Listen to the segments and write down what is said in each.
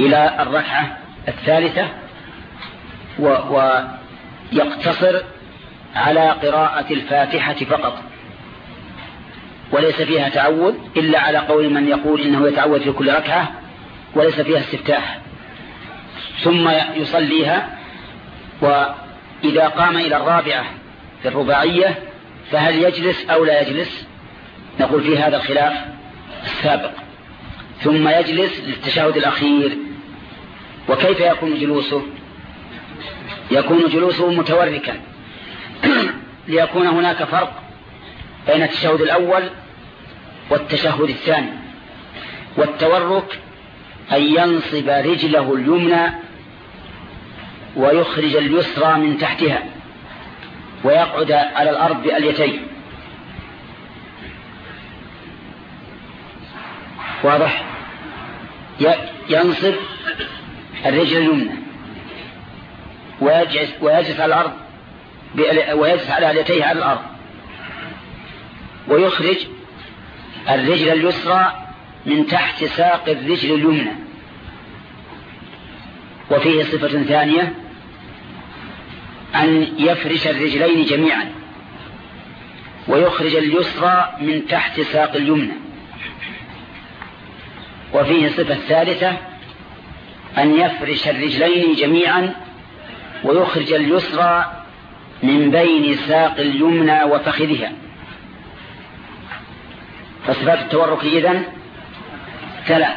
إلى الركعة الثالثة ويقتصر على قراءة الفاتحة فقط. وليس فيها تعود إلا على قول من يقول إنه يتعود في كل ركعة وليس فيها استفتاح. ثم يصليها وإذا قام إلى الرابعة في الرباعية فهل يجلس أو لا يجلس؟ نقول في هذا الخلاف السابق. ثم يجلس للتشهد الأخير. وكيف يكون جلوسه؟ يكون جلوسه متوركا. ليكون هناك فرق بين التشهد الأول والتشهد الثاني. والتورك أن ينصب رجله اليمنى ويخرج اليسرى من تحتها ويقعد على الأرض بأليتين. واضح؟ ينصب الرجل اليمنى. ويجلس, ويجلس على الأرض ويجلس على أليتيه على الأرض. ويخرج الرجل اليسرى من تحت ساق الرجل اليمنى. وفيه صفة ثانية أن يفرش الرجلين جميعا. ويخرج اليسرى من تحت ساق اليمنى. وفيه صفة ثالثة أن يفرش الرجلين جميعا ويخرج اليسرى من بين ساق اليمنى وفخذها. فصفات التورك إذن ثلاث.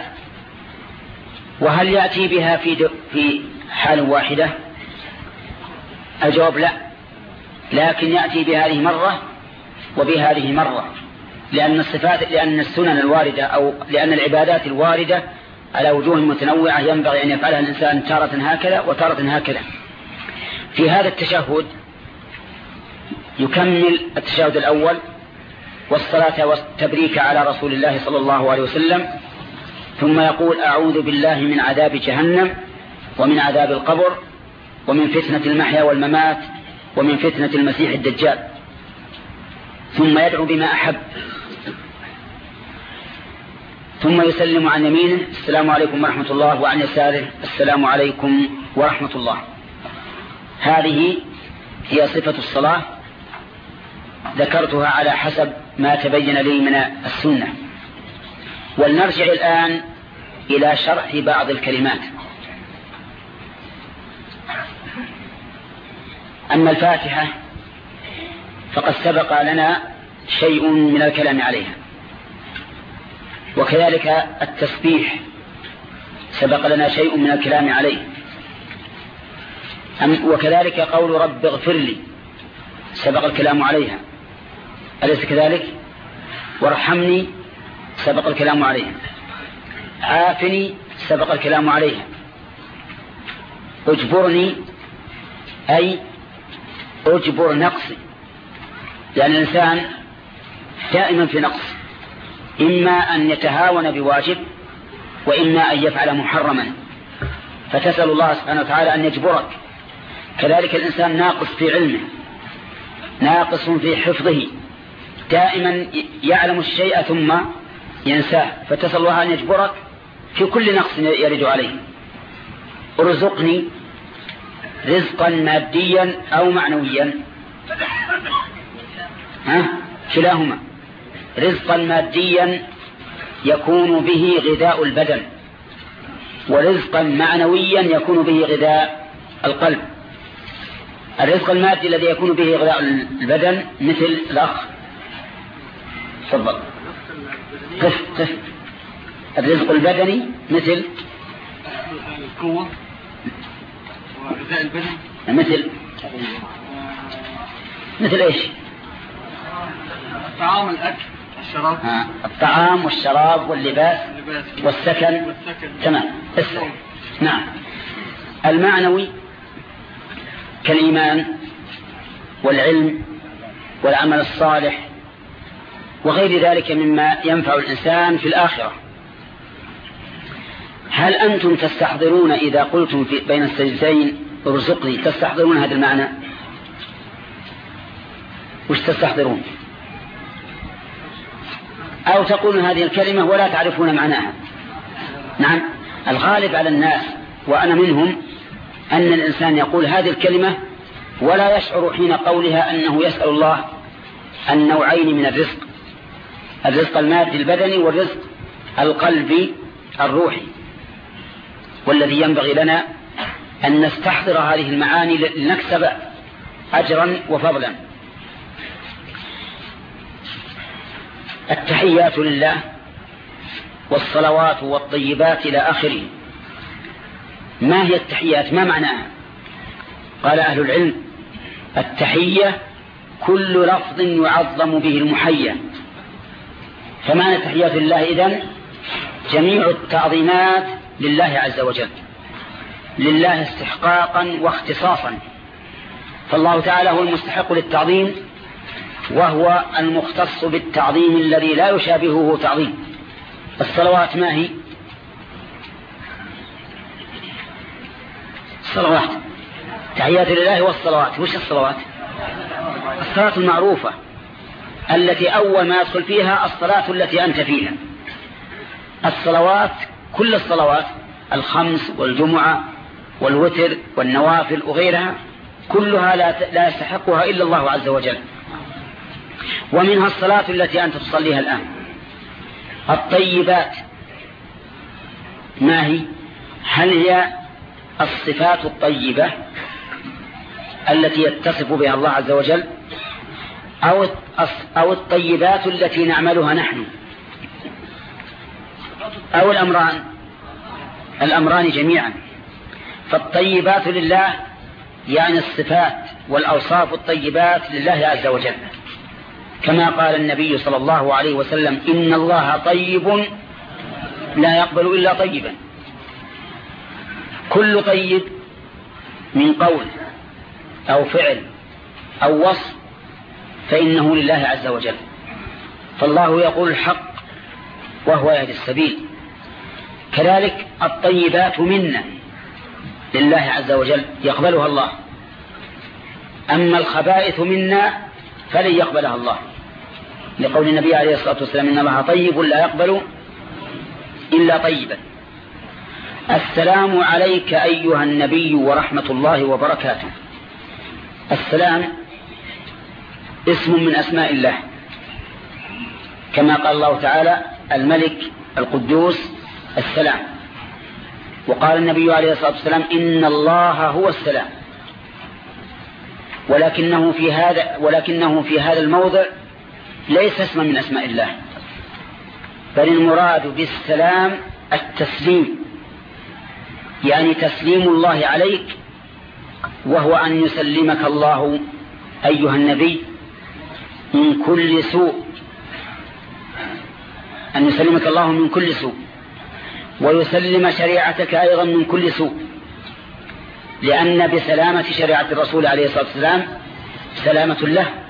وهل يأتي بها في, في حال واحدة؟ الجواب لا. لكن يأتي بهذه مرة وبهذه مرة. لأن الصفات لأن السنن الواردة أو لأن العبادات الواردة على وجوه متنوعة ينبغي أن يفعلها الإنسان تارة هكذا وتارة هكذا. في هذا التشهد يكمل التشهد الأول والصلاة والتبريك على رسول الله صلى الله عليه وسلم ثم يقول أعوذ بالله من عذاب جهنم ومن عذاب القبر ومن فتنة المحيا والممات ومن فتنة المسيح الدجال. ثم يدعو بما أحب. ثم يسلم عن يمينه. السلام عليكم ورحمة الله. وعن يساره. السلام عليكم ورحمة الله. هذه هي صفة الصلاة. ذكرتها على حسب ما تبين لي من السنة. ولنرجع الآن إلى شرح بعض الكلمات. أما الفاتحة فقد سبق لنا شيء من الكلام عليها. وكذلك التسبيح. سبق لنا شيء من الكلام عليه. وكذلك قول رب اغفر لي. سبق الكلام عليها. أليس كذلك؟ وارحمني. سبق الكلام عليها. عافني. سبق الكلام عليها. أجبرني. أي أجبر نقصي. لأن الإنسان دائما في نقص. إما أن يتهاون بواجب وإما أن يفعل محرما. فتسأل الله سبحانه وتعالى أن يجبرك. كذلك الإنسان ناقص في علمه ناقص في حفظه. دائما يعلم الشيء ثم ينساه. فتسأل الله أن يجبرك في كل نقص يرد عليه. ارزقني رزقا ماديا أو معنويا. ها؟ كلاهما. رزقا ماديا يكون به غذاء البدن ورزقا معنويا يكون به غذاء القلب. الرزق المادي الذي يكون به غذاء البدن مثل الأخ. تفضل. قف قف. الرزق البدني مثل القوة وغذاء البدن. مثل مثل إيش؟ الطعام الأكل. الشراب. ها. الطعام والشراب واللباس اللباس والسكن. تمام. اسمع نعم. المعنوي كالإيمان والعلم والعمل الصالح وغير ذلك مما ينفع الإنسان في الآخرة. هل أنتم تستحضرون إذا قلتم في بين السجدتين ارزقني تستحضرون هذا المعنى؟ وش تستحضرون؟ أو تقولون هذه الكلمة ولا تعرفون معناها. نعم. الغالب على الناس وأنا منهم أن الإنسان يقول هذه الكلمة ولا يشعر حين قولها أنه يسأل الله النوعين من الرزق. الرزق المادي البدني والرزق القلبي الروحي. والذي ينبغي لنا أن نستحضر هذه المعاني لنكسب أجرا وفضلا. التحيات لله والصلوات والطيبات إلى آخره. ما هي التحيات؟ ما معناها؟ قال أهل العلم التحية كل لفظ يعظم به المحيا فمعنى تحيات الله إذن؟ جميع التعظيمات لله عز وجل. لله استحقاقا واختصاصا. فالله تعالى هو المستحق للتعظيم وهو المختص بالتعظيم الذي لا يشابهه تعظيم. الصلوات ما هي؟ الصلوات. تحيات لله والصلوات. وش الصلوات؟ الصلاة المعروفة التي أول ما يدخل فيها الصلاة التي أنت فيها. الصلوات كل الصلوات الخمس والجمعة والوتر والنوافل وغيرها كلها لا يستحقها إلا الله عز وجل. ومنها الصلاة التي أنت تصليها الآن. الطيبات. ما هي؟ هل هي الصفات الطيبة التي يتصف بها الله عز وجل؟ أو أو الطيبات التي نعملها نحن؟ أو الأمران. الأمران جميعا. فالطيبات لله يعني الصفات والأوصاف الطيبات لله عز وجل. كما قال النبي صلى الله عليه وسلم إن الله طيب لا يقبل إلا طيبا. كل طيب من قول أو فعل أو وصف فإنه لله عز وجل. فالله يقول الحق وهو يهدي السبيل. كذلك الطيبات منا لله عز وجل يقبلها الله. أما الخبائث منا فلن يقبلها الله. لقول النبي عليه الصلاة والسلام إن الله طيب لا يقبل إلا طيبا. السلام عليك أيها النبي ورحمة الله وبركاته. السلام اسم من أسماء الله. كما قال الله تعالى الملك القدوس السلام. وقال النبي عليه الصلاة والسلام إن الله هو السلام. ولكنه في هذا ولكنه في هذا الموضع ليس اسما من أسماء الله بل المراد بالسلام التسليم. يعني تسليم الله عليك وهو أن يسلمك الله أيها النبي من كل سوء. أن يسلمك الله من كل سوء ويسلم شريعتك أيضا من كل سوء. لأن بسلامة شريعة الرسول عليه الصلاة والسلام سلامة له.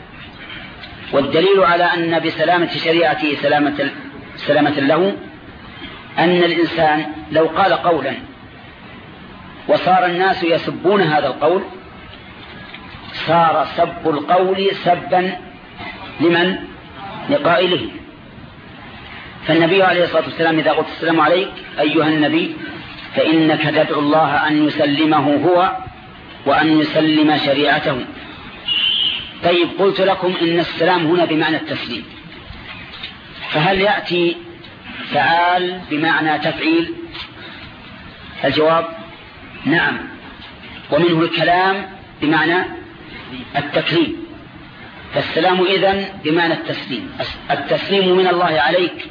والدليل على أن بسلامة شريعته سلامة, سلامة له أن الإنسان لو قال قولا وصار الناس يسبون هذا القول صار سب القول سبا لمن؟ لقائله. فالنبي عليه الصلاة والسلام إذا قلت السلام عليك أيها النبي فإنك تدعو الله أن يسلمه هو وأن يسلم شريعته. طيب قلت لكم إن السلام هنا بمعنى التسليم. فهل يأتي فعال بمعنى تفعيل؟ الجواب نعم. ومنه الكلام بمعنى التكريم فالسلام إذن بمعنى التسليم. التسليم من الله عليك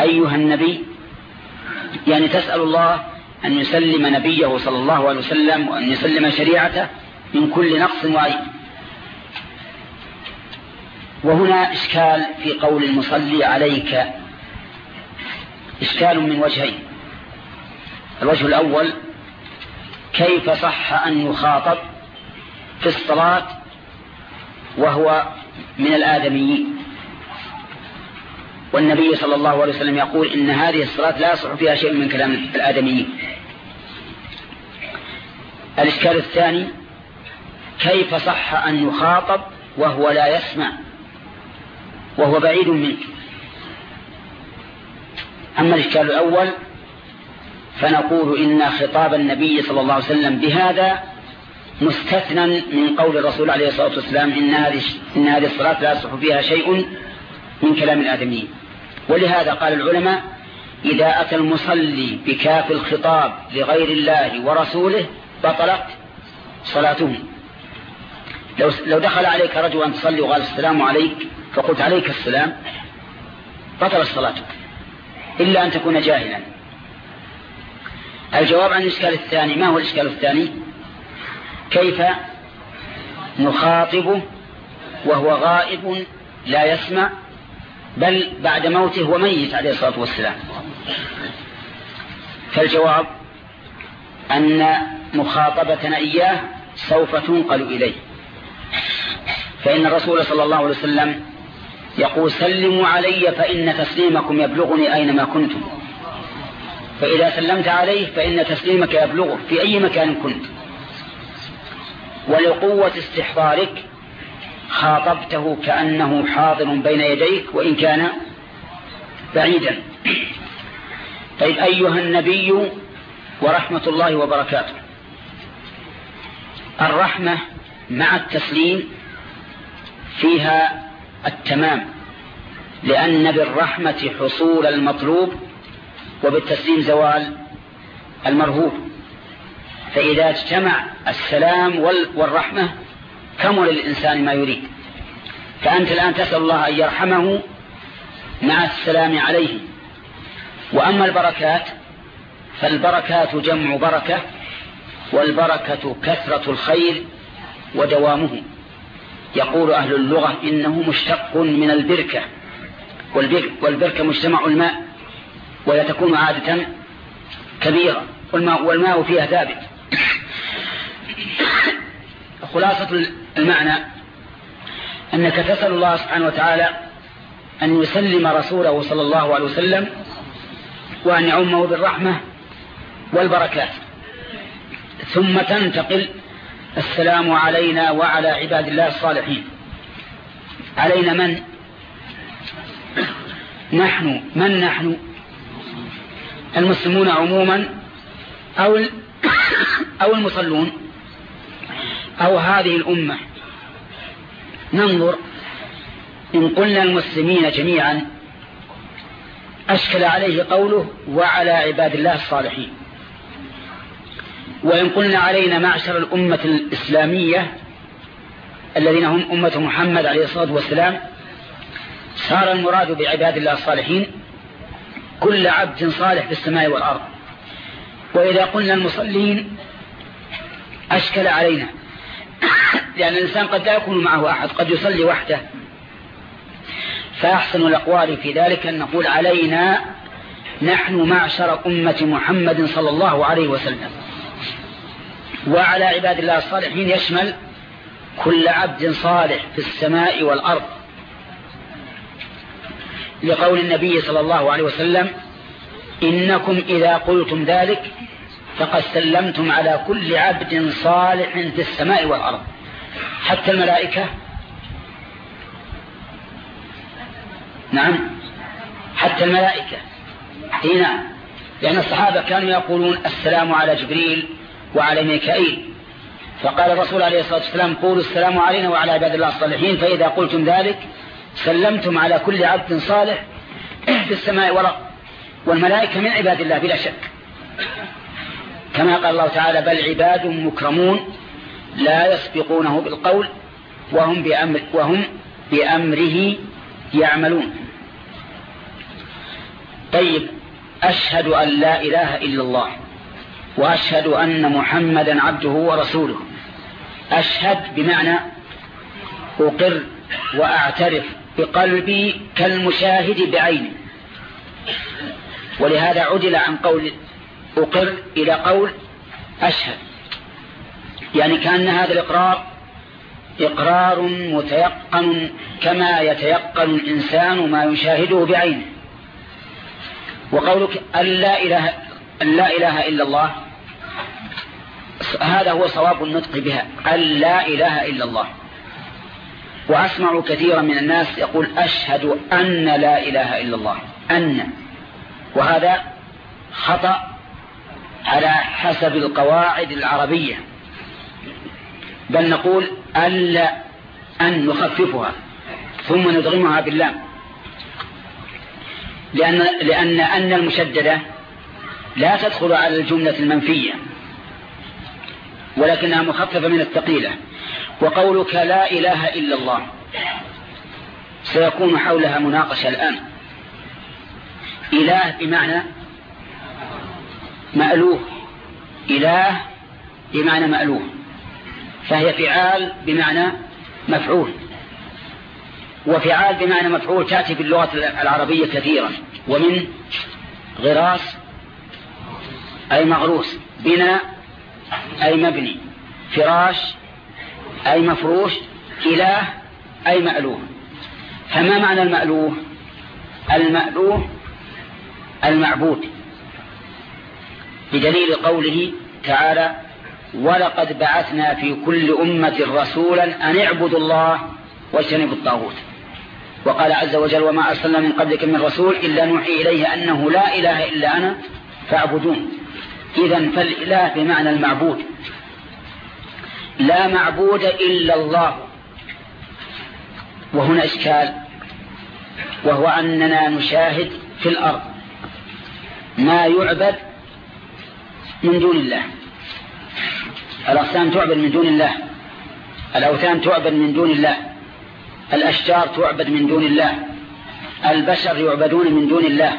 أيها النبي. يعني تسأل الله أن يسلم نبيه صلى الله عليه وسلم وأن يسلم شريعته من كل نقص وعيب. وهنا إشكال في قول المصلي عليك. إشكال من وجهين. الوجه الأول كيف صح أن يخاطب في الصلاة وهو من الآدميين؟ والنبي صلى الله عليه وسلم يقول إن هذه الصلاة لا يصح فيها شيء من كلام الآدميين. الإشكال الثاني كيف صح أن يخاطب وهو لا يسمع؟ وهو بعيد منك. أما الإشكال الأول فنقول إن خطاب النبي صلى الله عليه وسلم بهذا مستثنى من قول الرسول عليه الصلاة والسلام إن هذه, إن هذه الصلاة لا يصح فيها شيء من كلام الآدميين. ولهذا قال العلماء إذا أتى المصلي بكاف الخطاب لغير الله ورسوله بطلت صلاته لو, لو دخل عليك رجل أن تصلي وقال السلام عليك فقلت عليك السلام بطل صلاتك إلا أن تكون جاهلا. الجواب عن الإشكال الثاني ما هو الإشكال الثاني؟ كيف نخاطبه وهو غائب لا يسمع بل بعد موته هو ميت عليه الصلاة والسلام. فالجواب أن مخاطبتنا إياه سوف تنقل إليه. فإن الرسول صلى الله عليه وسلم يقول سلموا علي فإن تسليمكم يبلغني أينما كنتم. فإذا سلمت عليه فإن تسليمك يبلغه في أي مكان كنت. ولقوة استحضارك خاطبته كأنه حاضر بين يديك وإن كان بعيدا. طيب أيها النبي ورحمة الله وبركاته الرحمة مع التسليم فيها التمام لأن بالرحمة حصول المطلوب وبالتسليم زوال المرهوب. فإذا اجتمع السلام والرحمة كمل الإنسان ما يريد. فأنت الآن تسأل الله أن يرحمه مع السلام عليه. وأما البركات فالبركات جمع بركة والبركة كثرة الخير ودوامه. يقول أهل اللغة إنه مشتق من البركة. والبركة مجتمع الماء ولا تكون عادة كبيرة. والماء, والماء فيها ثابت. خلاصة المعنى أنك تسأل الله سبحانه وتعالى أن يسلم رسوله صلى الله عليه وسلم وأن يعمه بالرحمة والبركات. ثم تنتقل السلام علينا وعلى عباد الله الصالحين. علينا من؟ نحن. من نحن؟ المسلمون عموما أو أو المصلون؟ أو هذه الأمة. ننظر. إن قلنا المسلمين جميعا أشكل عليه قوله وعلى عباد الله الصالحين. وإن قلنا علينا معشر الأمة الإسلامية الذين هم أمة محمد عليه الصلاة والسلام صار المراد بعباد الله الصالحين كل عبد صالح في السماء والأرض. وإذا قلنا المصلين أشكل علينا. لأن الإنسان قد لا يكون معه أحد قد يصلي وحده. فأحسن الأقوال في ذلك أن نقول علينا نحن معشر أمة محمد صلى الله عليه وسلم. وعلى عباد الله الصالحين يشمل كل عبد صالح في السماء والأرض. لقول النبي صلى الله عليه وسلم إنكم إذا قلتم ذلك فقد سلمتم على كل عبد صالح في السماء والأرض. حتى الملائكة نعم حتى الملائكة. هنا لأن الصحابة كانوا يقولون السلام على جبريل وعلى ميكائيل فقال الرسول عليه الصلاة والسلام قولوا السلام علينا وعلى عباد الله الصالحين. فإذا قلتم ذلك سلمتم على كل عبد صالح في السماء والأرض والملائكة من عباد الله بلا شك. كما قال الله تعالى بل عباد مكرمون لا يسبقونه بالقول وهم بأمر وهم بأمره يعملون. طيب أشهد أن لا إله إلا الله. وأشهد أن محمدا عبده ورسوله. أشهد بمعنى أقر وأعترف بقلبي كالمشاهد بعيني. ولهذا عدل عن قول أقر إلى قول أشهد. يعني كأن هذا الإقرار إقرار متيقن كما يتيقن الإنسان ما يشاهده بعينه. وقولك أن لا إله, أن لا إله إلا الله هذا هو صواب النطق بها. أن لا إله إلا الله. وأسمع كثيرا من الناس يقول أشهد أن لا إله إلا الله. أن. وهذا خطأ على حسب القواعد العربية. بل نقول ألا أن نخففها ثم ندغمها باللام. لأن, لأن أن المشددة لا تدخل على الجملة المنفية. ولكنها مخففة من الثقيلة. وقولك لا إله إلا الله سيكون حولها مناقشة الآن. إله بمعنى مألوه. إله بمعنى مألوه. فهي فعال بمعنى مفعول. وفعال بمعنى مفعول تأتي في اللغة العربية كثيرا. ومن غراس أي مغروس. بناء أي مبني فراش أي مفروش إله أي مألوه. فما معنى المألوه؟ المألوه المعبود. بدليل قوله تعالى ولقد بعثنا في كل أمة رسولا أن اعبدوا الله واجتنبوا الطاغوت. وقال عز وجل وما أرسلنا من قبلك من رسول إلا نوحي إليه أنه لا إله إلا أنا فاعبدون. إذا فالإله بمعنى المعبود. لا معبود إلا الله. وهنا إشكال. وهو أننا نشاهد في الأرض ما يعبد من دون الله. الأصنام تعبد من دون الله. الأوثان تعبد من دون الله. الأشجار تعبد من دون الله. البشر يعبدون من دون الله.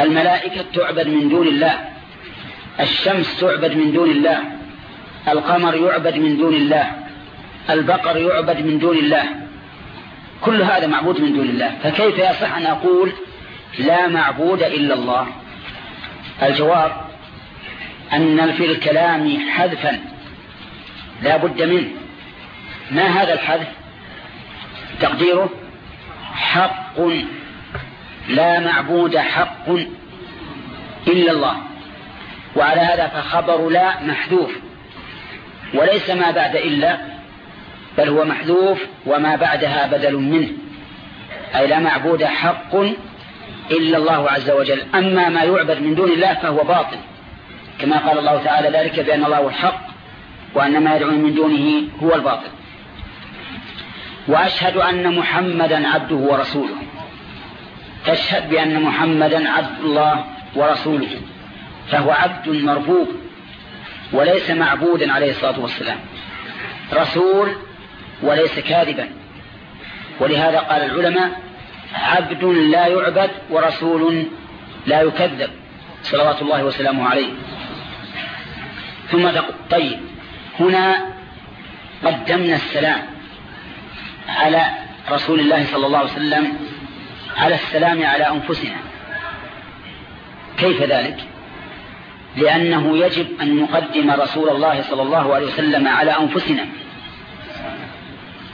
الملائكة تعبد من دون الله. الشمس تعبد من دون الله القمر يعبد من دون الله البقر يعبد من دون الله كل هذا معبود من دون الله. فكيف يصح أن أقول لا معبود إلا الله؟ الجواب أن في الكلام حذفا لا بد منه. ما هذا الحذف؟ تقديره حق لا معبود حق إلا الله. وعلى هذا فخبر لا محذوف. وليس ما بعد إلا بل هو محذوف وما بعدها بدل منه. أي لا معبود حق إلا الله عز وجل. أما ما يعبد من دون الله فهو باطل. كما قال الله تعالى ذلك بأن الله هو الحق وأن ما يدعون من دونه هو الباطل. وأشهد أن محمدا عبده ورسوله. تشهد بأن محمدا عبد الله ورسوله. فهو عبد مربوب وليس معبودا عليه الصلاة والسلام. رسول وليس كاذبا. ولهذا قال العلماء عبد لا يعبد ورسول لا يكذب. صلوات الله وسلامه عليه. ثم طيب هنا قدمنا السلام على رسول الله صلى الله عليه وسلم على السلام على أنفسنا. كيف ذلك؟ لأنه يجب أن نقدم رسول الله صلى الله عليه وسلم على أنفسنا.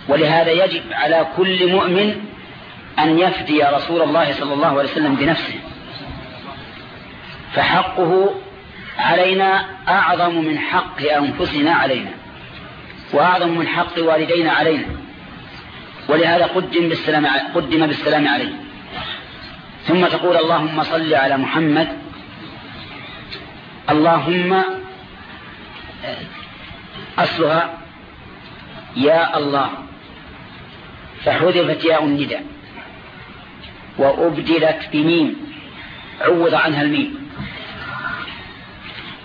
ولهذا يجب على كل مؤمن أن يفدي رسول الله صلى الله عليه وسلم بنفسه. فحقه علينا أعظم من حق أنفسنا علينا وأعظم من حق والدينا علينا. ولهذا قدم بالسلام, قدم بالسلام عليه. ثم تقول اللهم صل على محمد اللهم أصلها يا الله فحذفت ياء النداء وأبدلت بميم عوض عنها الميم.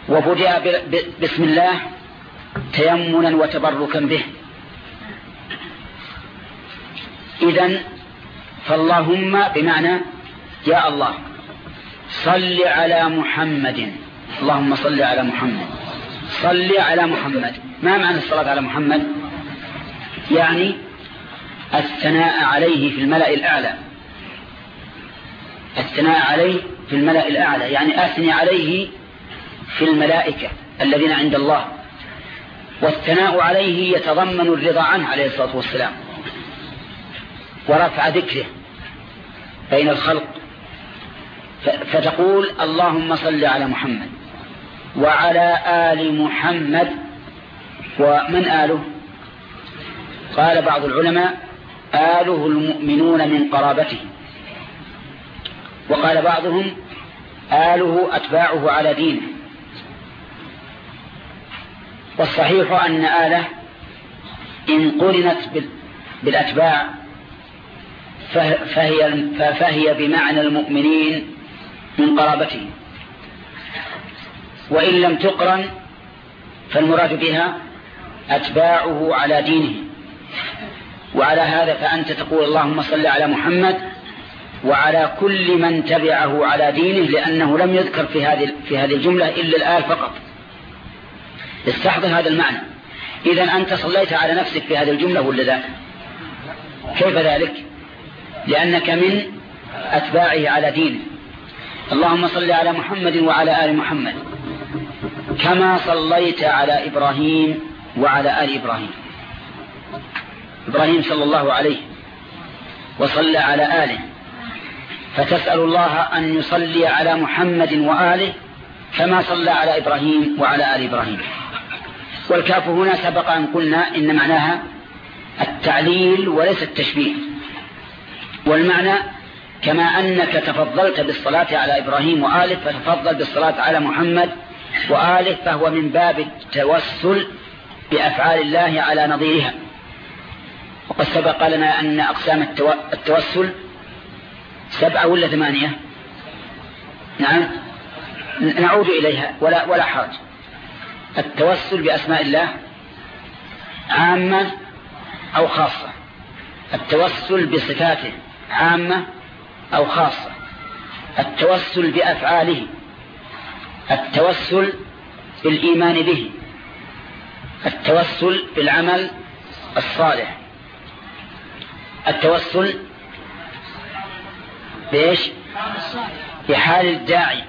وبدأ بسم الله تيمنا وتبركا به. إذا فاللهم بمعنى يا الله صل على محمد. اللهم صل على محمد. صل على محمد. ما معنى الصلاة على محمد؟ يعني الثناء عليه في الملأ الأعلى. الثناء عليه في الملأ الأعلى. يعني أثني عليه في الملائكة الذين عند الله. والثناء عليه يتضمن الرضا عنه عليه الصلاة والسلام. ورفع ذكره بين الخلق. فتقول اللهم صل على محمد. وعلى آل محمد. ومن آله؟ قال بعض العلماء آله المؤمنون من قرابته. وقال بعضهم آله أتباعه على دينه. والصحيح أن آلة إن قرنت بالأتباع فهي, فهي بمعنى المؤمنين من قرابته. وإن لم تقرن فالمراد بها أتباعه على دينه. وعلى هذا فأنت تقول اللهم صل على محمد وعلى كل من تبعه على دينه لأنه لم يذكر في هذه في هذه الجملة إلا الآل فقط. استحضر هذا المعنى. إذا أنت صليت على نفسك في هذه الجملة ولا لا؟ كيف ذلك؟ لأنك من أتباعه على دينه. اللهم صل على محمد وعلى آل محمد. كما صليت على إبراهيم وعلى آل إبراهيم. إبراهيم صلى الله عليه وصلى على آله. فتسأل الله أن يصلي على محمد وآله كما صلى على إبراهيم وعلى آل إبراهيم. والكاف هنا سبق أن قلنا إن معناها التعليل وليس التشبيه. والمعنى كما أنك تفضلت بالصلاة على إبراهيم وآله فتفضل بالصلاة على محمد وآله فهو من باب التوسل بأفعال الله على نظيرها. وقد سبق لنا أن أقسام التوسل سبعة ولا ثمانية؟ نعم. نعود إليها ولا, ولا حرج. التوسل بأسماء الله عامة أو خاصة. التوسل بصفاته عامة أو خاصة. التوسل بأفعاله التوسل بالإيمان به التوسل بالعمل الصالح التوسل بإيش؟ بحال الداعي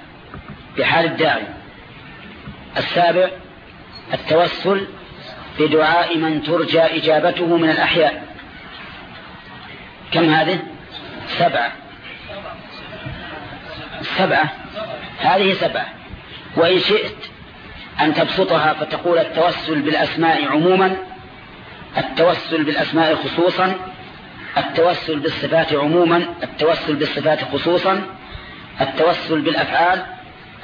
بحال الداعي. السابع التوسل بدعاء من ترجى إجابته من الأحياء. كم هذه؟ سبعة. سبعة. هذه سبعة. وإن شئت أن تبسطها فتقول التوسل بالأسماء عموما التوسل بالأسماء خصوصا التوسل بالصفات عموما التوسل بالصفات خصوصا التوسل بالأفعال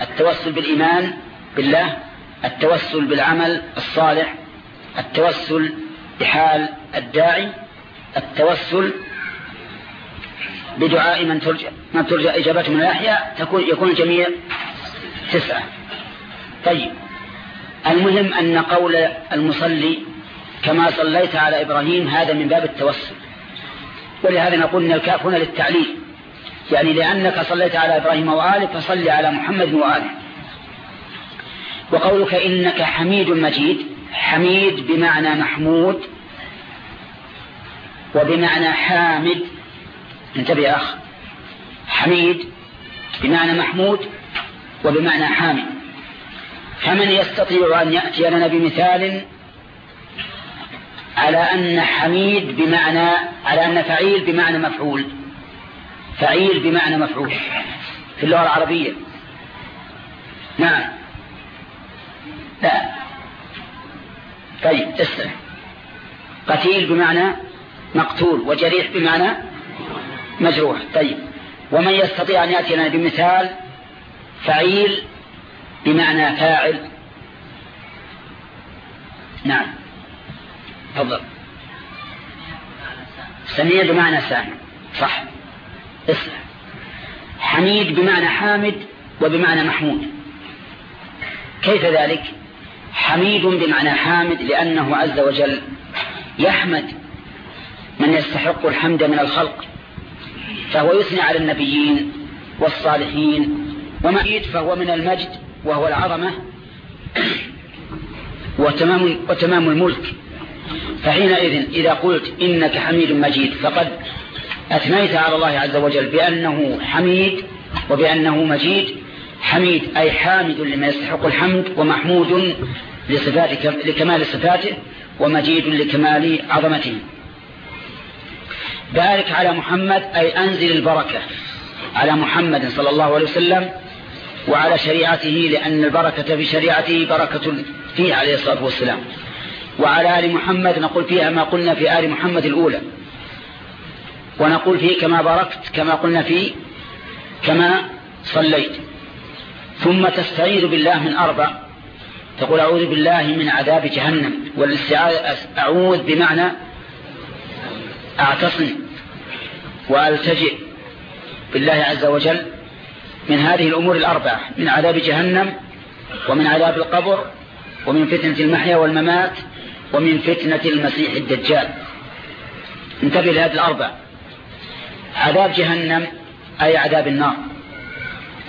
التوسل بالإيمان بالله التوسل بالعمل الصالح التوسل بحال الداعي التوسل بدعاء من ترجى, من ترجى إجابته من الأحياء تكون يكون الجميع تسعة. طيب المهم أن قول المصلي كما صليت على إبراهيم هذا من باب التوسل. ولهذا نقول أن الكاف هنا للتعليل. يعني لأنك صليت على إبراهيم وآله فصل على محمد وآله. وقولك إنك حميد مجيد حميد بمعنى محمود وبمعنى حامد. انتبه أخ. حميد بمعنى محمود وبمعنى حامد فمن يستطيع أن يأتي لنا بمثال على أن حميد بمعنى على أن فعيل بمعنى مفعول. فعيل بمعنى مفعول في اللغة العربية. نعم. لا. طيب اسمع. قتيل بمعنى مقتول وجريح بمعنى مجروح. طيب. ومن يستطيع أن يأتي لنا بمثال فعيل بمعنى فاعل. نعم. تفضل. سميع بمعنى سامع. صح. اسمع. حميد بمعنى حامد وبمعنى محمود. كيف ذلك؟ حميد بمعنى حامد لأنه عز وجل يحمد من يستحق الحمد من الخلق فهو يثني على النبيين والصالحين ومجيد فهو من المجد وهو العظمة وتمام, وتمام الملك. فحينئذ إذا قلت إنك حميد مجيد فقد أثنيت على الله عز وجل بأنه حميد وبأنه مجيد. حميد أي حامد لما يستحق الحمد ومحمود لصفاته لكمال صفاته ومجيد لكمال عظمته. بارك على محمد أي أنزل البركة على محمد صلى الله عليه وسلم. وعلى شريعته لأن البركة في شريعته بركة فيه عليه الصلاة والسلام. وعلى آل محمد نقول فيها ما قلنا في آل محمد الأولى. ونقول فيه كما باركت كما قلنا فيه كما صليت. ثم تستعيذ بالله من أربع. تقول أعوذ بالله من عذاب جهنم أعوذ بمعنى أعتصم وألتجئ بالله عز وجل. من هذه الأمور الأربعة من عذاب جهنم ومن عذاب القبر ومن فتنة المحيا والممات ومن فتنة المسيح الدجال. انتبه لهذه الأربع عذاب جهنم أي عذاب النار.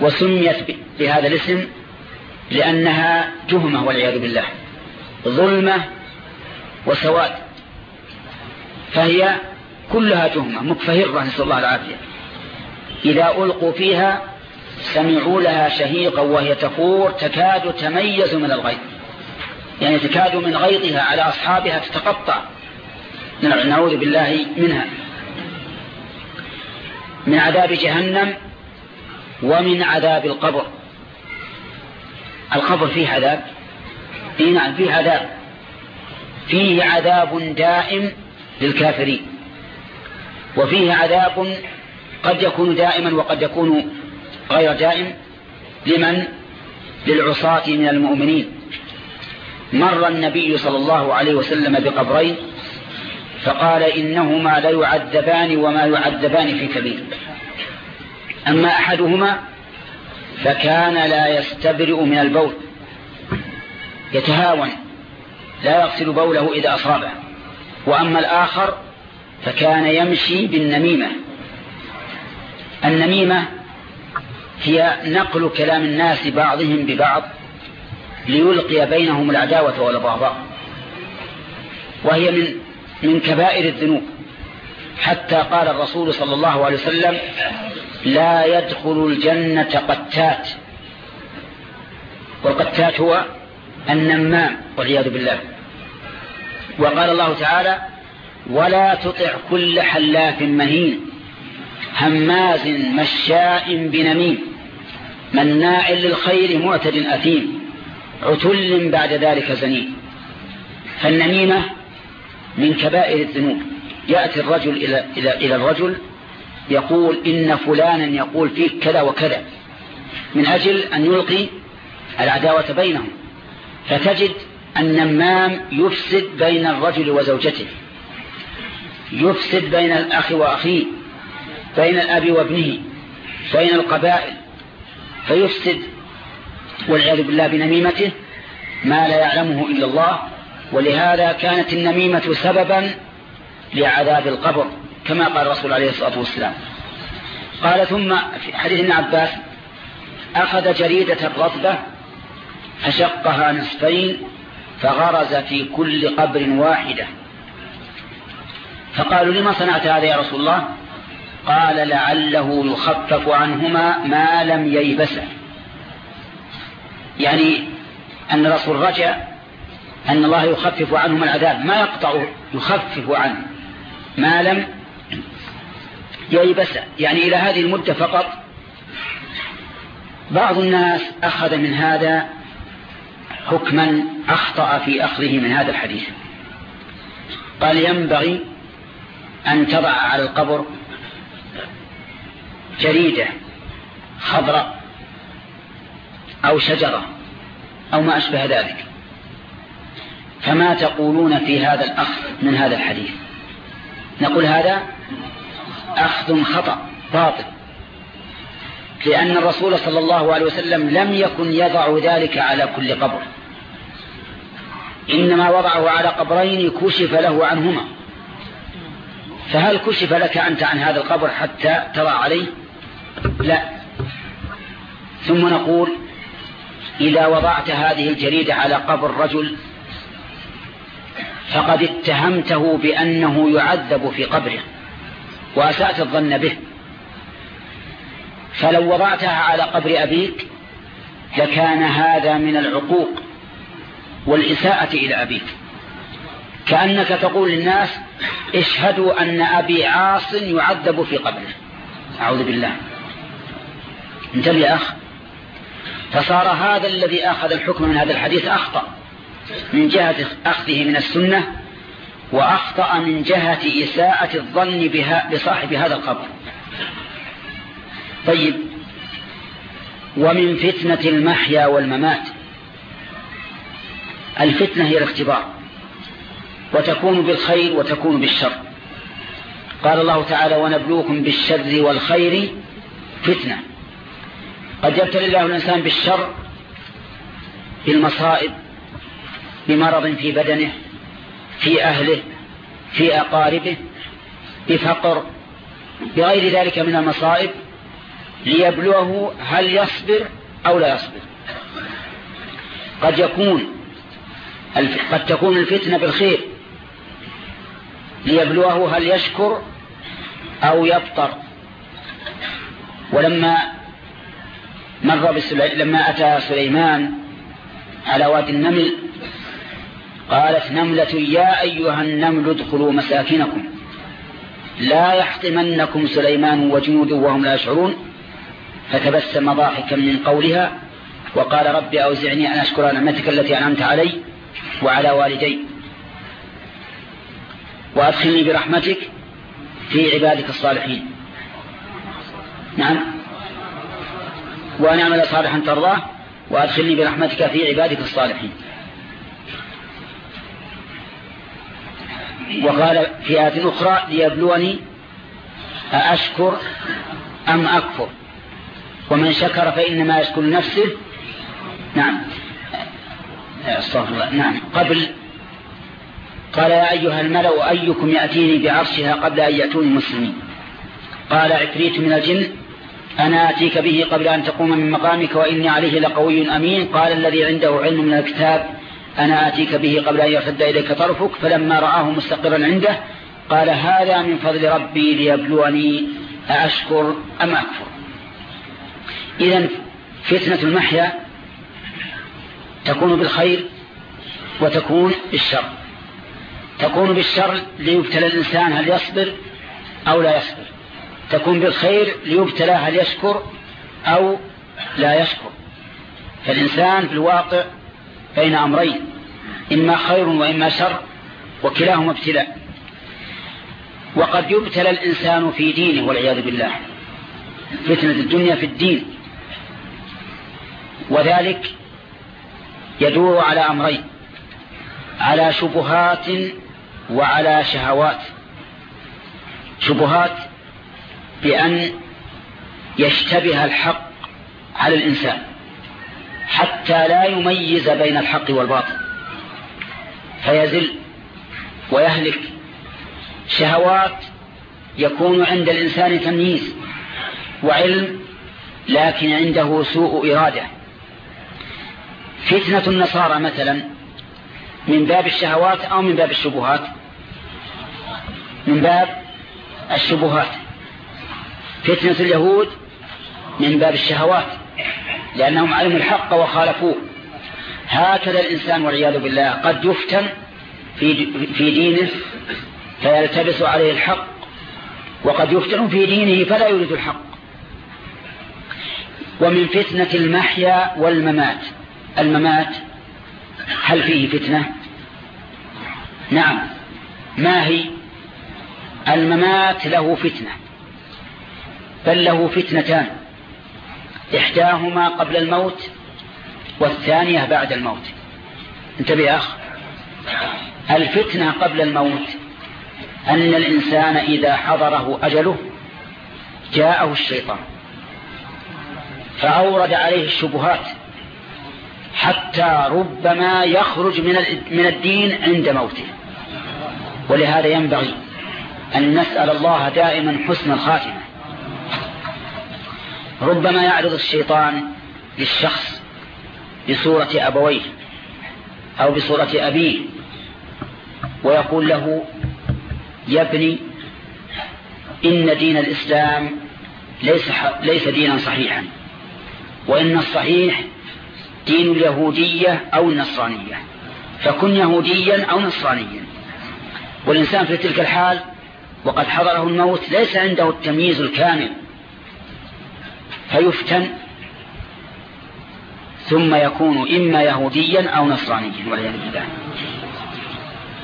وسميت بهذا الاسم لأنها تهمة والعياذ بالله. ظلمة وسواد. فهي كلها تهمة مكفهرة نسأل الله العافية. إذا ألقوا فيها سمعوا لها شهيقا وهي تفور تكاد تميز من الغيظ. يعني تكاد من غيظها على أصحابها تتقطع. نعوذ بالله منها. من عذاب جهنم ومن عذاب القبر. القبر فيه عذاب. فيه نعم فيه عذاب. فيه عذاب دائم للكافرين. وفيه عذاب قد يكون دائما وقد يكون غير دائم لمن؟ للعصاة من المؤمنين. مر النبي صلى الله عليه وسلم بقبرين فقال إنهما ليعذبان وما يعذبان في كبير أما أحدهما فكان لا يستبرئ من البول يتهاون لا يغسل بوله إذا أصابه. وأما الآخر فكان يمشي بالنميمة. النميمة هي نقل كلام الناس بعضهم ببعض ليلقي بينهم العداوة والبغضاء. وهي من من كبائر الذنوب. حتى قال الرسول صلى الله عليه وسلم لا يدخل الجنة قتات. والقتات هو النمام والعياذ بالله. وقال الله تعالى ولا تطع كل حلاف مهين هماز مشاء بنميم. مناع للخير معتد أثيم عتل بعد ذلك زنيم. فالنميمة من كبائر الذنوب. يأتي الرجل إلى, إلى, إلى الرجل يقول إن فلانا يقول فيك كذا وكذا من أجل أن يلقي العداوة بينهم. فتجد النمام يفسد بين الرجل وزوجته يفسد بين الأخ وأخيه بين الأب وابنه بين القبائل. فيفسد والعياذ بالله بنميمته ما لا يعلمه إلا الله ولهذا كانت النميمة سببا لعذاب القبر كما قال الرسول عليه الصلاة والسلام. قال ثم في حديث ابن عباس أخذ جريدة رطبة فشقها نصفين فغرز في كل قبر واحدة. فقالوا لما صنعت هذا يا رسول الله؟ قال لعله يخفف عنهما ما لم ييبسا. يعني أن الرسول رجع أن الله يخفف عنهم العذاب ما يقطع يخفف عنه ما لم ييبس يعني إلى هذه المدة فقط بعض الناس أخذ من هذا حكما أخطأ في أخذه من هذا الحديث. قال ينبغي أن تضع على القبر جريدة خضراء أو شجرة أو ما أشبه ذلك. فما تقولون في هذا الأخذ من هذا الحديث؟ نقول هذا أخذ خطأ باطل. لأن الرسول صلى الله عليه وسلم لم يكن يضع ذلك على كل قبر. إنما وضعه على قبرين كشف له عنهما. فهل كشف لك أنت عن هذا القبر حتى ترى عليه؟ لا. ثم نقول إذا وضعت هذه الجريدة على قبر رجل فقد اتهمته بأنه يعذب في قبره وأسأت الظن به. فلو وضعتها على قبر أبيك لكان هذا من العقوق والإساءة إلى أبيك. كأنك تقول للناس اشهدوا أن أبي عاص يعذب في قبره. أعوذ بالله. انتبه يا أخ. فصار هذا الذي أخذ الحكم من هذا الحديث أخطأ من جهة أخذه من السنة وأخطأ من جهة إساءة الظن بها بصاحب هذا القبر. طيب. ومن فتنة المحيا والممات. الفتنة هي الاختبار. وتكون بالخير وتكون بالشر. قال الله تعالى ونبلوكم بالشر والخير فتنة. قد يبتلي الله الإنسان بالشر بالمصائب بمرض في بدنه في أهله في أقاربه بفقر بغير ذلك من المصائب ليبلوه هل يصبر أو لا يصبر. قد يكون قد تكون الفتنة بالخير ليبلوه هل يشكر أو يبطر. ولما مر لما أتى سليمان على وادي النمل قالت نملة يا أيها النمل ادخلوا مساكنكم. لا يحطمنكم سليمان وجنوده وهم لا يشعرون. فتبسم ضاحكا من قولها وقال رب أوزعني أن أشكر نعمتك التي أنعمت علي وعلى والدي. وأدخلني برحمتك في عبادك الصالحين. نعم. وأن أعمل صالحا ترضاه وأدخلني برحمتك في عبادك الصالحين. وقال في آية أخرى ليبلوني أأشكر أم أكفر؟ ومن شكر فإنما يشكر نفسه نعم. أستغفر الله. نعم. قبل قال يا أيها الملأ أيكم يأتيني بعرشها قبل أن يأتوني مسلمين قال عفريت من الجن أنا أتيك به قبل أن تقوم من مقامك وإني عليه لقوي أمين. قال الذي عنده علم من الكتاب أنا آتيك به قبل أن يرتد إليك طرفك. فلما رآه مستقرا عنده قال هذا من فضل ربي ليبلوني أأشكر أم أكفر؟ إذا فتنة المحيا تكون بالخير وتكون بالشر. تكون بالشر ليبتلى الإنسان هل يصبر أو لا يصبر. تكون بالخير ليبتلى هل يشكر أو لا يشكر. فالإنسان في الواقع بين أمرين إما خير وإما شر وكلاهما ابتلاء. وقد يبتلى الإنسان في دينه والعياذ بالله فتنة الدنيا في الدين. وذلك يدور على أمرين على شبهات وعلى شهوات. شبهات بأن يشتبه الحق على الإنسان حتى لا يميز بين الحق والباطل. فيزل ويهلك. شهوات يكون عند الإنسان تمييز وعلم لكن عنده سوء إرادة. فتنة النصارى مثلا من باب الشهوات أو من باب الشبهات؟ من باب الشبهات. فتنة اليهود من باب الشهوات لأنهم علموا الحق وخالفوه. هكذا الإنسان والعياذ بالله قد يفتن في في دينه فيلتبس عليه الحق وقد يفتن في دينه فلا يريد الحق. ومن فتنة المحيا والممات. الممات هل فيه فتنة؟ نعم. ما هي؟ الممات له فتنة. بل له فتنتان. إحداهما قبل الموت والثانية بعد الموت. انتبه يا أخ. الفتنة قبل الموت أن الإنسان إذا حضره أجله جاءه الشيطان. فأورد عليه الشبهات حتى ربما يخرج من من الدين عند موته. ولهذا ينبغي أن نسأل الله دائما حسن الخاتمة. ربما يعرض الشيطان للشخص بصورة أبويه أو بصورة أبيه ويقول له يا ابني إن دين الإسلام ليس, ليس دينا صحيحا وإن الصحيح دين اليهودية أو النصرانية فكن يهوديا أو نصرانيا. والإنسان في تلك الحال وقد حضره الموت ليس عنده التمييز الكامل فيفتن ثم يكون إما يهوديا أو نصرانيا والعياذ بالله.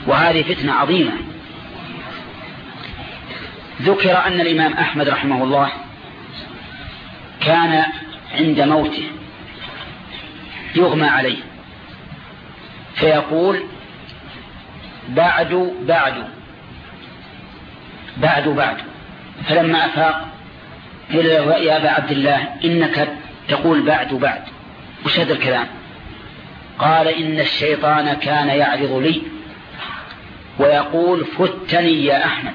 وهذه فتنة عظيمة. ذكر أن الإمام أحمد رحمه الله كان عند موته يغمى عليه فيقول بعد بعد بعد بعد. فلما أفاق قيل له يا أبا عبد الله إنك تقول بعد بعد وش هذا الكلام؟ قال إن الشيطان كان يعرض لي ويقول فتني يا أحمد.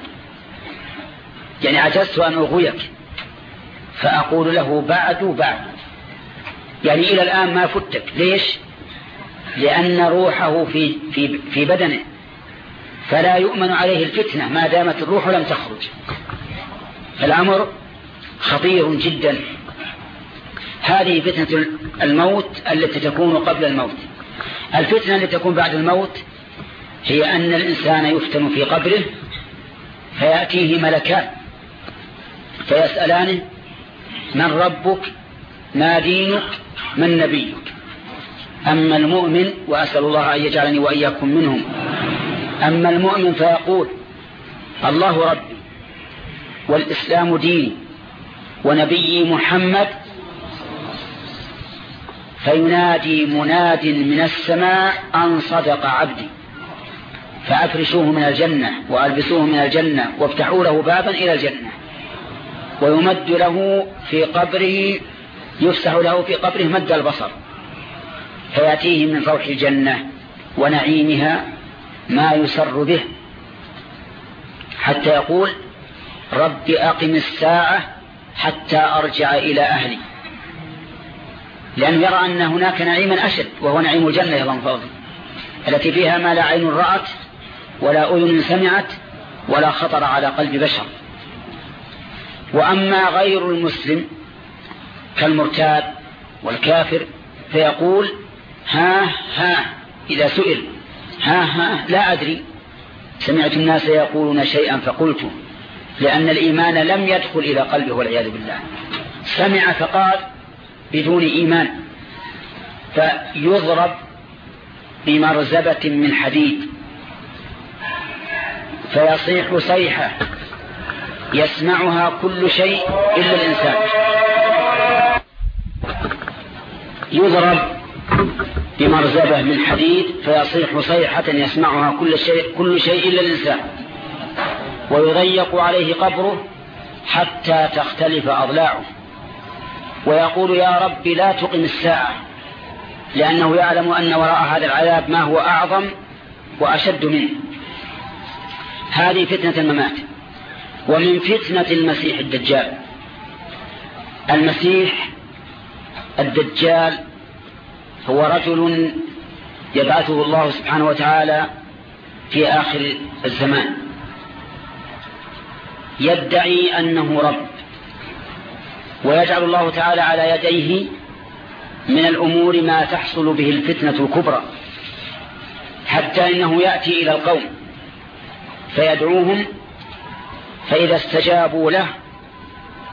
يعني عجزت أن أغويك فأقول له بعد بعد. يعني إلى الآن ما فتك. ليش؟ لأن روحه في, في, في بدنه. فلا يؤمن عليه الفتنة ما دامت الروح لم تخرج. الأمر خطير جدا. هذه فتنة الموت التي تكون قبل الموت. الفتنة التي تكون بعد الموت هي أن الإنسان يفتن في قبره فيأتيه ملكان. فيسألانه من ربك؟ ما دينك؟ من نبيك؟ أما المؤمن وأسأل الله أن يجعلني وإياكم منهم. أما المؤمن فيقول الله ربي والإسلام ديني. ونبي محمد فينادي مناد من السماء أن صدق عبدي. فأفرشوه من الجنة وألبسوه من الجنة وافتحوا له بابا إلى الجنة. ويمد له في قبره يفسح له في قبره مد البصر. فيأتيه من فوح الجنة ونعيمها ما يسر به حتى يقول رب أقم الساعة حتى أرجع إلى أهلي. لأنه يرى أن هناك نعيما أشد وهو نعيم الجنة يا الله التي فيها ما لا عين رأت ولا أذن سمعت ولا خطر على قلب بشر. وأما غير المسلم كالمرتاد والكافر فيقول ها ها إذا سئل ها ها لا أدري. سمعت الناس يقولون شيئا فقلت. لأن الإيمان لم يدخل إلى قلبه والعياذ بالله. سمع فقال بدون إيمان. فيضرب بمرزبة من حديد. فيصيح صيحة. يسمعها كل شيء إلا الإنسان. يضرب بمرزبة من حديد. فيصيح صيحة يسمعها كل شيء, كل شيء إلا الإنسان. ويضيق عليه قبره حتى تختلف أضلاعه. ويقول يا رب لا تقم الساعة لأنه يعلم أن وراء هذا العذاب ما هو أعظم وأشد منه. هذه فتنة الممات ومن فتنة المسيح الدجال. المسيح الدجال هو رجل يبعثه الله سبحانه وتعالى في آخر الزمان. يدعي أنه رب. ويجعل الله تعالى على يديه من الأمور ما تحصل به الفتنة الكبرى حتى إنه يأتي إلى القوم فيدعوهم فإذا استجابوا له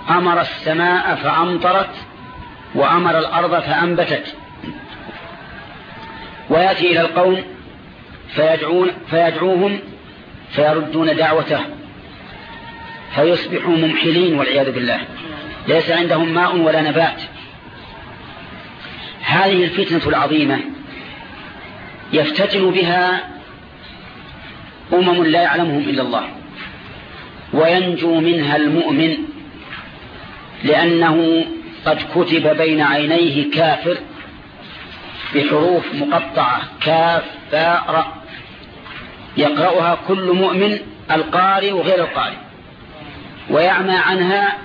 أمر السماء فأمطرت وأمر الأرض فأنبتت. ويأتي إلى القوم فيدعون فيدعوهم فيردون دعوته. فيصبحوا ممحلين والعياذ بالله. ليس عندهم ماء ولا نبات. هذه الفتنة العظيمة يفتتن بها أمم لا يعلمهم إلا الله. وينجو منها المؤمن لأنه قد كتب بين عينيه كافر بحروف مقطعة. كاف باء يقرأها كل مؤمن القارئ وغير القارئ. ويعمى عنها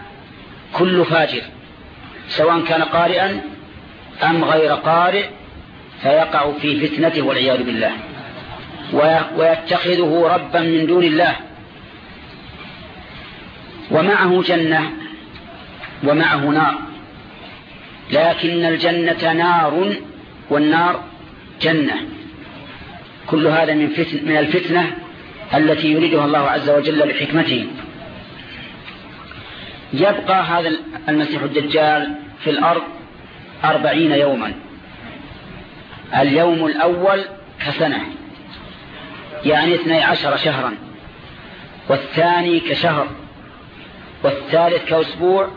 كل فاجر سواء كان قارئا أم غير قارئ فيقع في فتنته والعياذ بالله. ويتخذه ربا من دون الله. ومعه جنة ومعه نار. لكن الجنة نار والنار جنة. كل هذا من, فتن من الفتنة التي يريدها الله عز وجل بحكمته يبقى هذا المسيح الدجال في الأرض أربعين يوما. اليوم الأول كسنة يعني اثني عشر شهرا والثاني كشهر والثالث كأسبوع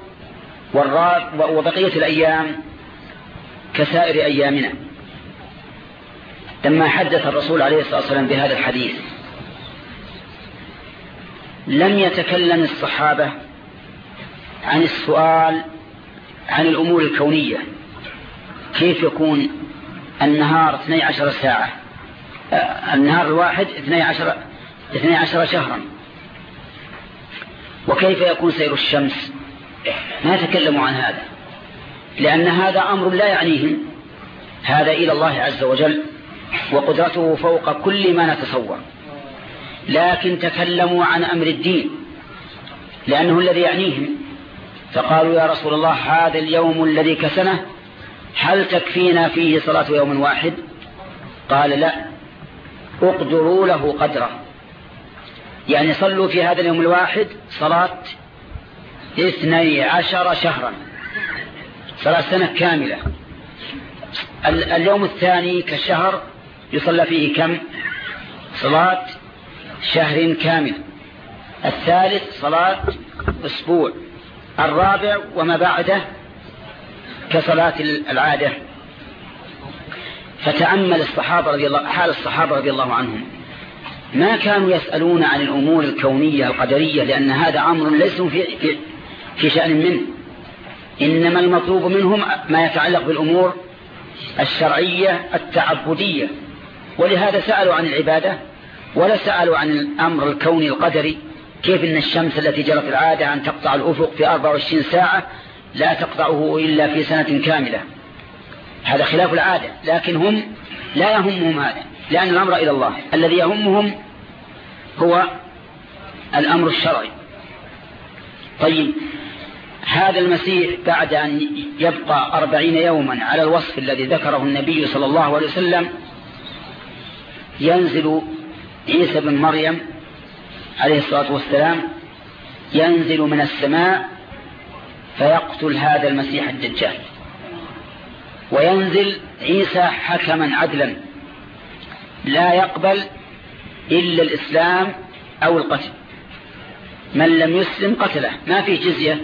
وبقية الأيام كسائر أيامنا. لما حدث الرسول عليه الصلاة والسلام بهذا الحديث لم يتكلم الصحابة عن السؤال عن الأمور الكونية. كيف يكون النهار 12 ساعة؟ النهار الواحد 12 12 شهرا. وكيف يكون سير الشمس؟ ما تكلموا عن هذا لأن هذا أمر لا يعنيهم. هذا إلى الله عز وجل وقدرته فوق كل ما نتصور. لكن تكلموا عن أمر الدين لأنه الذي يعنيهم. فقالوا يا رسول الله هذا اليوم الذي كسنه هل تكفينا فيه صلاة يوم واحد؟ قال لا اقدروا له قدره. يعني صلوا في هذا اليوم الواحد صلاة اثني عشر شهرا صلاة سنة كاملة. اليوم الثاني كالشهر يصلى فيه كم؟ صلاة شهر كامل. الثالث صلاة أسبوع. الرابع وما بعده كصلاة العادة. فتأمل الصحابة رضي الله حال الصحابة رضي الله عنهم. ما كانوا يسألون عن الأمور الكونية القدرية لأن هذا أمر ليس في, في, في شأن منه. إنما المطلوب منهم ما يتعلق بالأمور الشرعية التعبدية. ولهذا سألوا عن العبادة ولا سألوا عن الأمر الكوني القدري. كيف أن الشمس التي جرت العادة أن تقطع الأفق في 24 ساعة لا تقطعه إلا في سنة كاملة؟ هذا خلاف العادة لكن هم لا يهمهم هذا لأن الأمر إلى الله. الذي يهمهم هو الأمر الشرعي. طيب هذا المسيح بعد أن يبقى أربعين يوما على الوصف الذي ذكره النبي صلى الله عليه وسلم ينزل عيسى بن مريم عليه الصلاة والسلام ينزل من السماء فيقتل هذا المسيح الدجال. وينزل عيسى حكما عدلا لا يقبل إلا الإسلام أو القتل. من لم يسلم قتله. ما في جزية.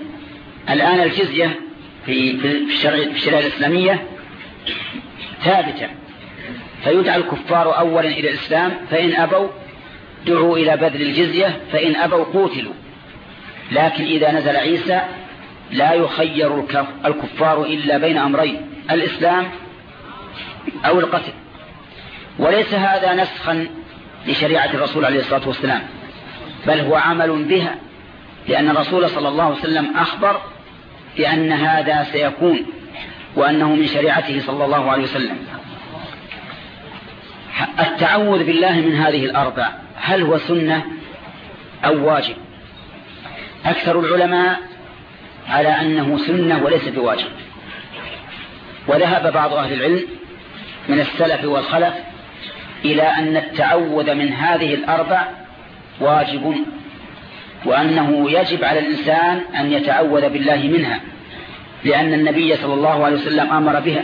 الآن الجزية في في الشريعة الإسلامية ثابتة. فيدعى الكفار أولا إلى الإسلام فإن أبوا دعوا إلى بذل الجزية فإن أبوا قوتلوا. لكن إذا نزل عيسى لا يخير الكفار إلا بين أمرين الإسلام أو القتل. وليس هذا نسخا لشريعة الرسول عليه الصلاة والسلام بل هو عمل بها لأن الرسول صلى الله عليه وسلم أخبر بأن هذا سيكون وأنه من شريعته صلى الله عليه وسلم. التعوذ بالله من هذه الأربع هل هو سنة أو واجب؟ أكثر العلماء على أنه سنة وليس بواجب. وذهب بعض أهل العلم من السلف والخلف إلى أن التعوذ من هذه الأربع واجب وأنه يجب على الإنسان أن يتعوذ بالله منها لأن النبي صلى الله عليه وسلم أمر بها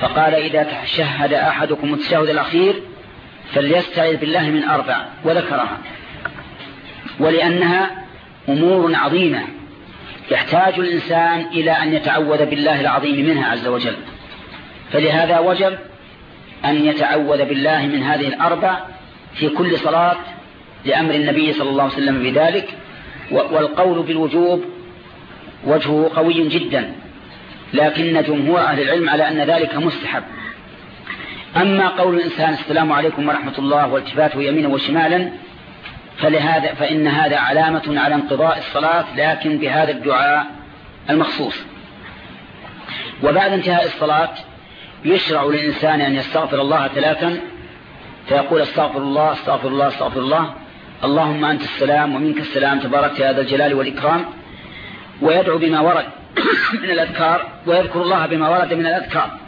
فقال إذا تشهد أحدكم التشهد الأخير فليستعذ بالله من أربع وذكرها. ولأنها أمور عظيمة يحتاج الإنسان إلى أن يتعوذ بالله العظيم منها عز وجل. فلهذا وجب أن يتعوذ بالله من هذه الأربع في كل صلاة لأمر النبي صلى الله عليه وسلم بذلك والقول بالوجوب وجهه قوي جدا. لكن جمهور أهل العلم على أن ذلك مستحب. أما قول الإنسان السلام عليكم ورحمة الله والتفاته يمينا وشمالا فلهذا فإن هذا علامة على انقضاء الصلاة لكن بهذا الدعاء المخصوص. وبعد انتهاء الصلاة يشرع للإنسان أن يستغفر الله ثلاثا فيقول استغفر الله استغفر الله استغفر الله اللهم أنت السلام ومنك السلام تبارك يا ذا الجلال والإكرام. ويدعو بما ورد من الأذكار ويذكر الله بما ورد من الأذكار.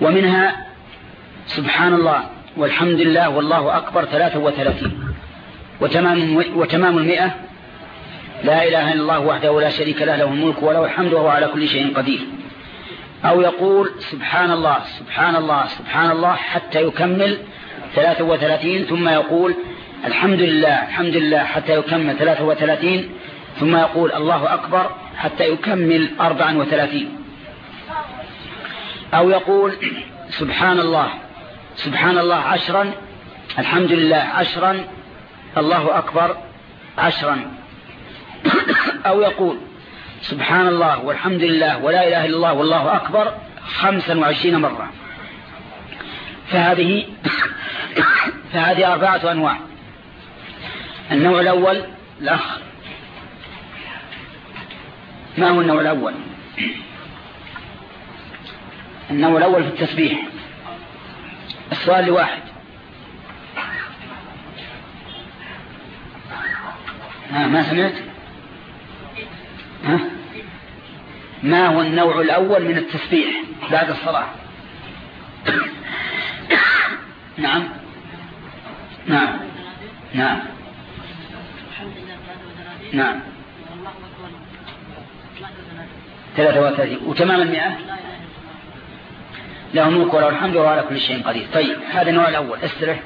ومنها سبحان الله والحمد لله والله أكبر ثلاثة وثلاثين وتمام, وتمام المئة لا إله إلا الله وحده لا شريك له له الملك وله الحمد وهو على كل شيء قدير. أو يقول سبحان الله سبحان الله سبحان الله حتى يكمل ثلاثة وثلاثين ثم يقول الحمد لله الحمد لله حتى يكمل ثلاثة وثلاثين ثم يقول الله أكبر حتى يكمل أربعا وثلاثين. أو يقول سبحان الله سبحان الله عشرا الحمد لله عشرا الله أكبر عشرا. أو يقول سبحان الله والحمد لله ولا إله إلا الله والله أكبر خمسا وعشرين مرة. فهذه فهذه أربعة أنواع. النوع الأول الأخ. ما هو النوع الأول؟ النوع الأول في التسبيح. السؤال لواحد. ها ما سمعت؟ ها؟ ما هو النوع الأول من التسبيح بعد الصلاة؟ نعم. نعم. نعم. نعم. ثلاثة وثلاثين. وتمام المئة له ملك وله الحمد وهو على كل شيء قدير. طيب هذا النوع الأول. استرح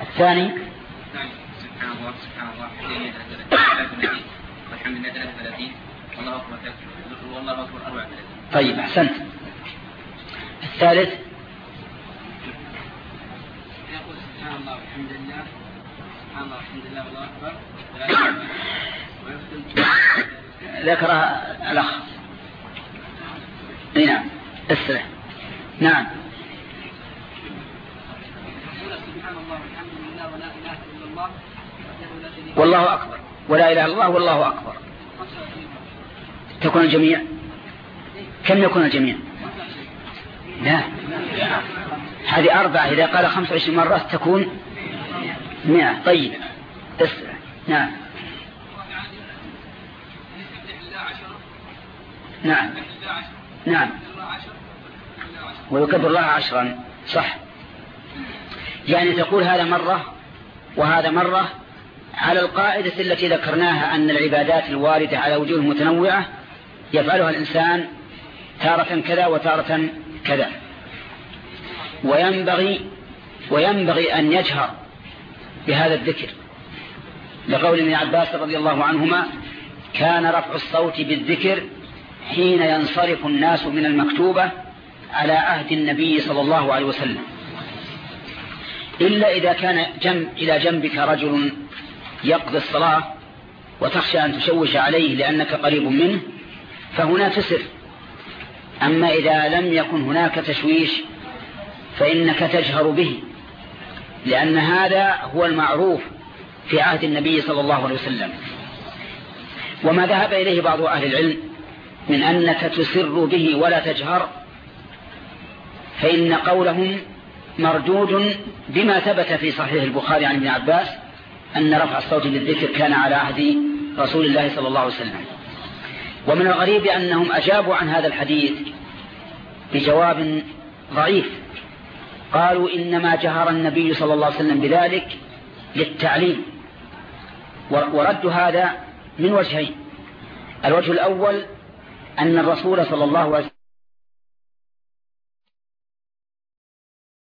الثاني. سبحان الله سبحان الله والحمد لله 33 والله اكبر والله اكبر 34 طيب أحسنت. الثالث. يقول سبحان الله والحمد لله سبحان الله والحمد لله والله أكبر ذكرها الأخ نعم. استرح نعم. والله أكبر. ولا إله إلا الله والله أكبر. تكون الجميع؟ كم يكون الجميع؟ لا. هذه أربعة. إذا قال خمس وعشرين مرة تكون مئة. طيب. اسرع نعم. نعم. نعم. ويكبر الله عشرا صح. يعني تقول هذا مرة وهذا مرة على القاعدة التي ذكرناها أن العبادات الواردة على وجوه متنوعة يفعلها الإنسان تارة كذا وتارة كذا. وينبغي وينبغي أن يجهر بهذا الذكر. لقول ابن عباس رضي الله عنهما كان رفع الصوت بالذكر حين ينصرف الناس من المكتوبة على عهد النبي صلى الله عليه وسلم. إلا إذا كان جنب إلى جنبك رجل يقضي الصلاة وتخشى أن تشوش عليه لأنك قريب منه فهنا تسر أما إذا لم يكن هناك تشويش فإنك تجهر به لأن هذا هو المعروف في عهد النبي صلى الله عليه وسلم. وما ذهب إليه بعض أهل العلم من أنك تسر به ولا تجهر فإن قولهم مردود بما ثبت في صحيح البخاري عن ابن عباس أن رفع الصوت بالذكر كان على عهد رسول الله صلى الله عليه وسلم. ومن الغريب أنهم أجابوا عن هذا الحديث بجواب ضعيف. قالوا إنما جهر النبي صلى الله عليه وسلم بذلك للتعليم. ورد هذا من وجهين. الوجه الأول أن الرسول صلى الله عليه وسلم